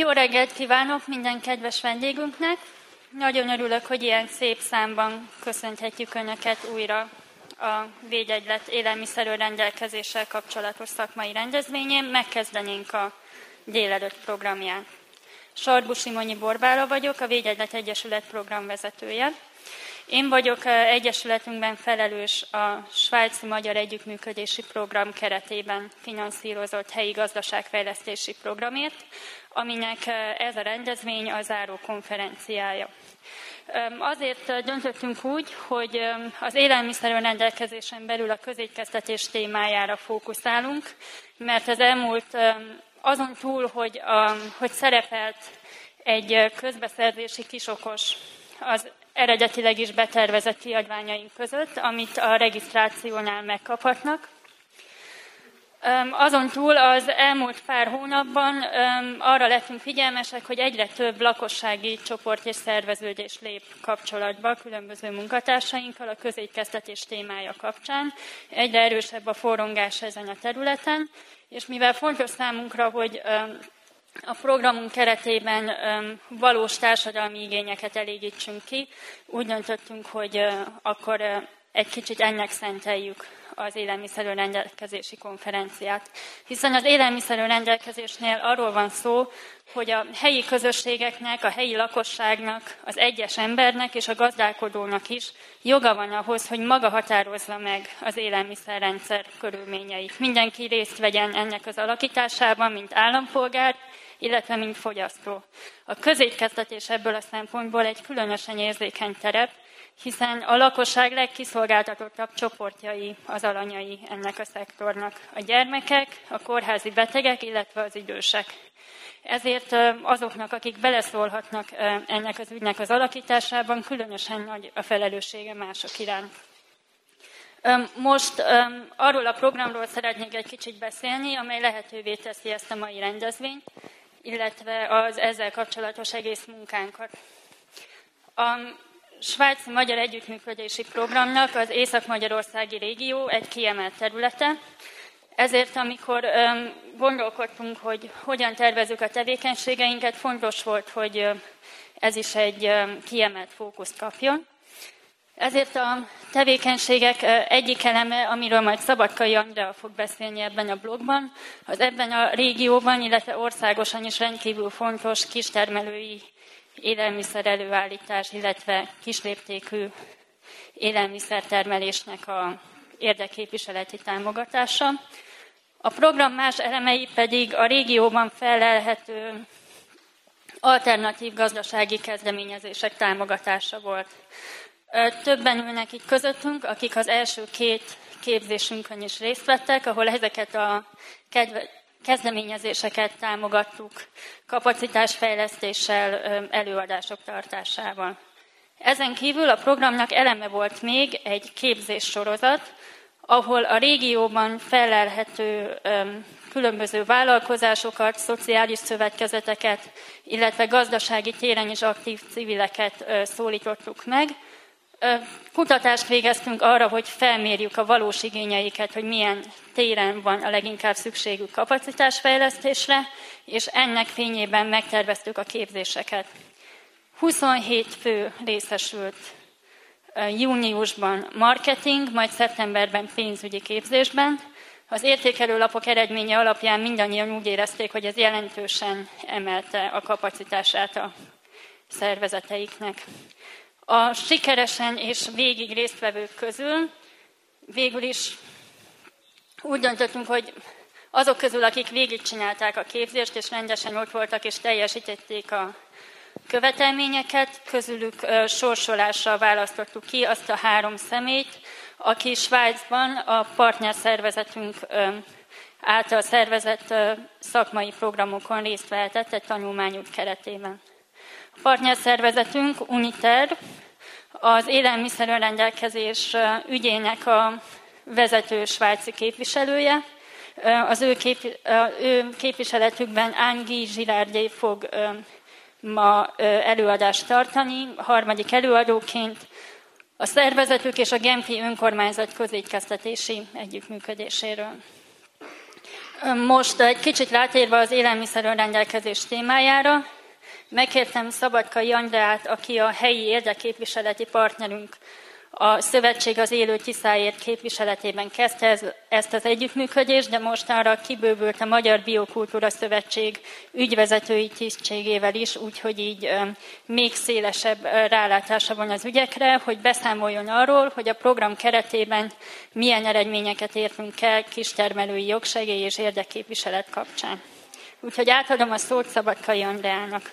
Jó reggelt kívánok minden kedves vendégünknek! Nagyon örülök, hogy ilyen szép számban köszönhetjük Önöket újra a Védegylet élelmiszerő rendelkezéssel kapcsolatos szakmai rendezvényén. Megkezdenénk a délelőtt programját. Sarbu Simonyi Borbála vagyok, a Védegylet Egyesület programvezetője. Én vagyok Egyesületünkben felelős a Svájci Magyar Együttműködési Program keretében finanszírozott helyi gazdaságfejlesztési programért, aminek ez a rendezvény a záró konferenciája. Azért döntöttünk úgy, hogy az élelmiszer rendelkezésen belül a közétkeztetés témájára fókuszálunk, mert az elmúlt azon túl, hogy, a, hogy szerepelt egy közbeszerzési kisokos az eredetileg is betervezett kiadványaink között, amit a regisztrációnál megkaphatnak. Azon túl az elmúlt pár hónapban arra lettünk figyelmesek, hogy egyre több lakossági csoport és szerveződés lép kapcsolatba különböző munkatársainkkal a közétkeztetés témája kapcsán. Egyre erősebb a forrongás ezen a területen, és mivel fontos számunkra, hogy a programunk keretében valós társadalmi igényeket elégítsünk ki, úgy döntöttünk, hogy akkor egy kicsit ennek szenteljük az élelmiszerő rendelkezési konferenciát. Hiszen az élelmiszerő rendelkezésnél arról van szó, hogy a helyi közösségeknek, a helyi lakosságnak, az egyes embernek és a gazdálkodónak is joga van ahhoz, hogy maga határozza meg az élelmiszerrendszer körülményeit. Mindenki részt vegyen ennek az alakításában, mint állampolgár, illetve mint fogyasztó. A közétkeztetés ebből a szempontból egy különösen érzékeny terep, hiszen a lakosság legkiszolgáltatottabb csoportjai az alanyai ennek a szektornak. A gyermekek, a kórházi betegek, illetve az idősek. Ezért azoknak, akik beleszólhatnak ennek az ügynek az alakításában, különösen nagy a felelőssége mások iránt. Most arról a programról szeretnék egy kicsit beszélni, amely lehetővé teszi ezt a mai rendezvényt, illetve az ezzel kapcsolatos egész munkánkat. Svájci Magyar Együttműködési Programnak az Észak-Magyarországi régió egy kiemelt területe, ezért, amikor gondolkodtunk, hogy hogyan tervezük a tevékenységeinket, fontos volt, hogy ez is egy kiemelt fókuszt kapjon. Ezért a tevékenységek egyik eleme, amiről majd Szabadkai Andrea fog beszélni ebben a blogban, az ebben a régióban, illetve országosan is rendkívül fontos kistermelői élelmiszer előállítás, illetve kisléptékű élelmiszertermelésnek a érdekképviseleti támogatása. A program más elemei pedig a régióban felelhető alternatív gazdasági kezdeményezések támogatása volt. Többen ülnek itt közöttünk, akik az első két képzésünkön is részt vettek, ahol ezeket a kezdeményezéseket támogattuk kapacitásfejlesztéssel, előadások tartásával. Ezen kívül a programnak eleme volt még egy képzés sorozat, ahol a régióban felelhető különböző vállalkozásokat, szociális szövetkezeteket, illetve gazdasági téren is aktív civileket szólítottuk meg, Kutatást végeztünk arra, hogy felmérjük a valós igényeiket, hogy milyen téren van a leginkább szükségük kapacitásfejlesztésre, és ennek fényében megterveztük a képzéseket. 27 fő részesült júniusban marketing, majd szeptemberben pénzügyi képzésben. Az értékelőlapok eredménye alapján mindannyian úgy érezték, hogy ez jelentősen emelte a kapacitását a szervezeteiknek. A sikeresen és végig résztvevők közül végül is úgy döntöttünk, hogy azok közül, akik végigcsinálták a képzést, és rendesen ott voltak, és teljesítették a követelményeket, közülük sorsolással választottuk ki azt a három szemét, aki Svájcban a partnerszervezetünk által szervezett szakmai programokon részt vehetett egy tanulmányút keretében. A partnerszervezetünk UNITER, az élelmiszer rendelkezés ügyének a vezető svájci képviselője. Az ő, kép, ő képviseletükben Ángi Zsilárdé fog ma előadást tartani, harmadik előadóként a szervezetük és a Genfi önkormányzat közétkeztetési együttműködéséről. Most egy kicsit rátérve az élelmiszer rendelkezés témájára, megkértem Szabadkai Andrát, aki a helyi érdekképviseleti partnerünk a szövetség az élő tiszáért képviseletében kezdte ez, ezt az együttműködést, de mostanra kibővült a Magyar Biokultúra Szövetség ügyvezetői tisztségével is, úgyhogy így még szélesebb rálátása van az ügyekre, hogy beszámoljon arról, hogy a program keretében milyen eredményeket értünk el kistermelői jogsegély és érdekképviselet kapcsán. Úgyhogy átadom a szót Szabadkai Andrának.